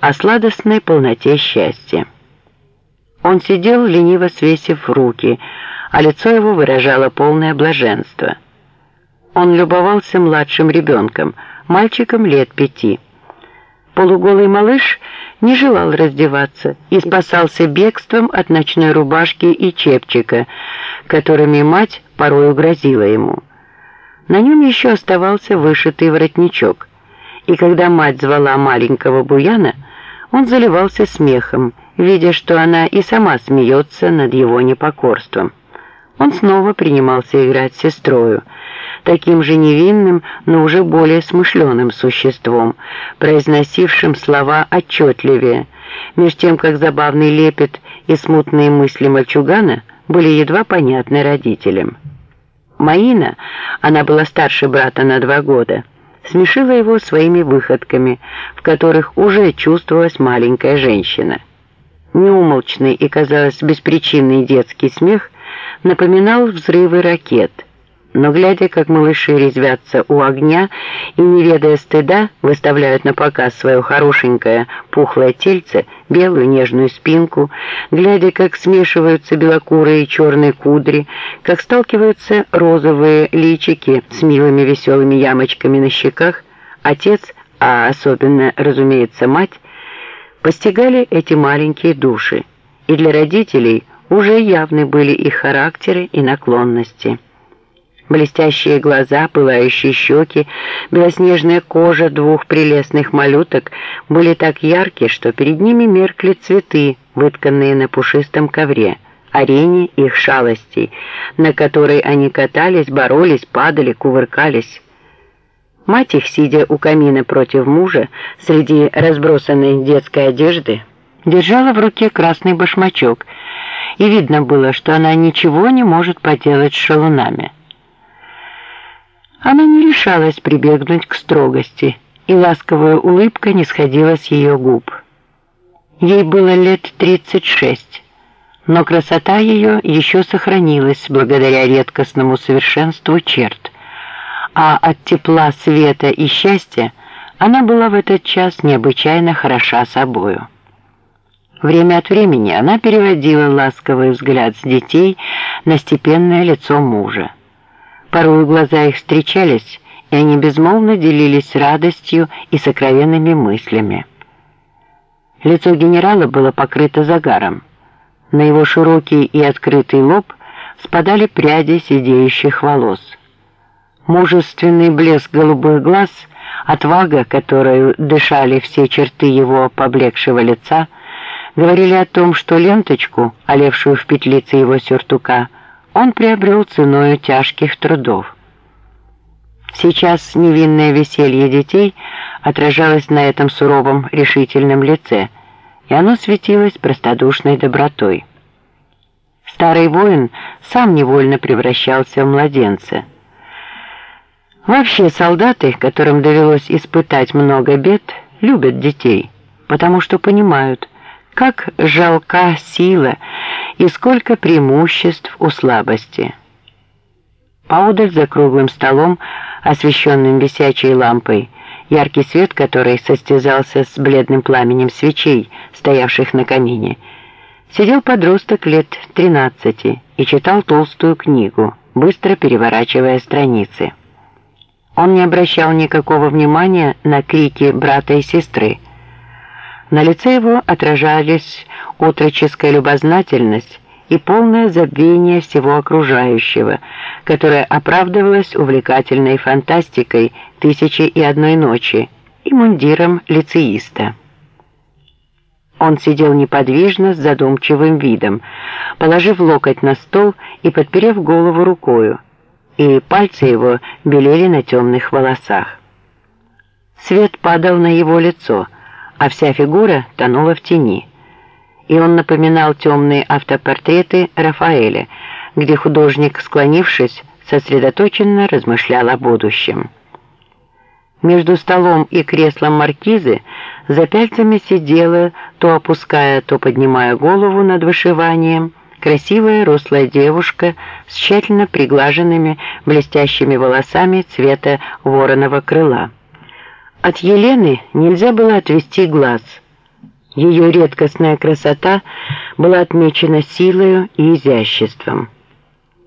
о сладостной полноте счастья. Он сидел, лениво свесив руки, а лицо его выражало полное блаженство. Он любовался младшим ребенком, мальчиком лет пяти. Полуголый малыш не желал раздеваться и спасался бегством от ночной рубашки и чепчика, которыми мать порой угрозила ему. На нем еще оставался вышитый воротничок, и когда мать звала маленького Буяна, он заливался смехом, видя, что она и сама смеется над его непокорством. Он снова принимался играть с сестрою, таким же невинным, но уже более смышленым существом, произносившим слова отчетливее, меж тем, как забавный лепет и смутные мысли мальчугана были едва понятны родителям. Маина, она была старше брата на два года, смешила его своими выходками, в которых уже чувствовалась маленькая женщина. Неумолчный и, казалось, беспричинный детский смех напоминал взрывы ракет – но глядя, как малыши резвятся у огня и, не ведая стыда, выставляют на показ свое хорошенькое пухлое тельце, белую нежную спинку, глядя, как смешиваются белокурые и черные кудри, как сталкиваются розовые личики с милыми веселыми ямочками на щеках, отец, а особенно, разумеется, мать, постигали эти маленькие души, и для родителей уже явны были их характеры и наклонности. Блестящие глаза, пылающие щеки, белоснежная кожа двух прелестных малюток были так ярки, что перед ними меркли цветы, вытканные на пушистом ковре, арене их шалостей, на которой они катались, боролись, падали, кувыркались. Мать их, сидя у камина против мужа, среди разбросанной детской одежды, держала в руке красный башмачок, и видно было, что она ничего не может поделать с шалунами. Она не решалась прибегнуть к строгости, и ласковая улыбка не сходила с ее губ. Ей было лет 36, но красота ее еще сохранилась благодаря редкостному совершенству черт, а от тепла, света и счастья она была в этот час необычайно хороша собою. Время от времени она переводила ласковый взгляд с детей на степенное лицо мужа. Порой глаза их встречались, и они безмолвно делились радостью и сокровенными мыслями. Лицо генерала было покрыто загаром. На его широкий и открытый лоб спадали пряди сидеющих волос. Мужественный блеск голубых глаз, отвага, которой дышали все черты его поблекшего лица, говорили о том, что ленточку, олевшую в петлице его сюртука, он приобрел ценою тяжких трудов. Сейчас невинное веселье детей отражалось на этом суровом решительном лице, и оно светилось простодушной добротой. Старый воин сам невольно превращался в младенца. Вообще солдаты, которым довелось испытать много бед, любят детей, потому что понимают, как жалка сила и сколько преимуществ у слабости. Поодаль за круглым столом, освещенным висячей лампой, яркий свет которой состязался с бледным пламенем свечей, стоявших на камине, сидел подросток лет 13 и читал толстую книгу, быстро переворачивая страницы. Он не обращал никакого внимания на крики брата и сестры, на лице его отражались отроческая любознательность и полное забвение всего окружающего, которое оправдывалось увлекательной фантастикой «Тысячи и одной ночи» и мундиром лицеиста. Он сидел неподвижно с задумчивым видом, положив локоть на стол и подперев голову рукою, и пальцы его белели на темных волосах. Свет падал на его лицо – а вся фигура тонула в тени. И он напоминал темные автопортреты Рафаэля, где художник, склонившись, сосредоточенно размышлял о будущем. Между столом и креслом маркизы за пяльцами сидела, то опуская, то поднимая голову над вышиванием, красивая рослая девушка с тщательно приглаженными блестящими волосами цвета вороного крыла. От Елены нельзя было отвести глаз, Ее редкостная красота была отмечена силою и изяществом.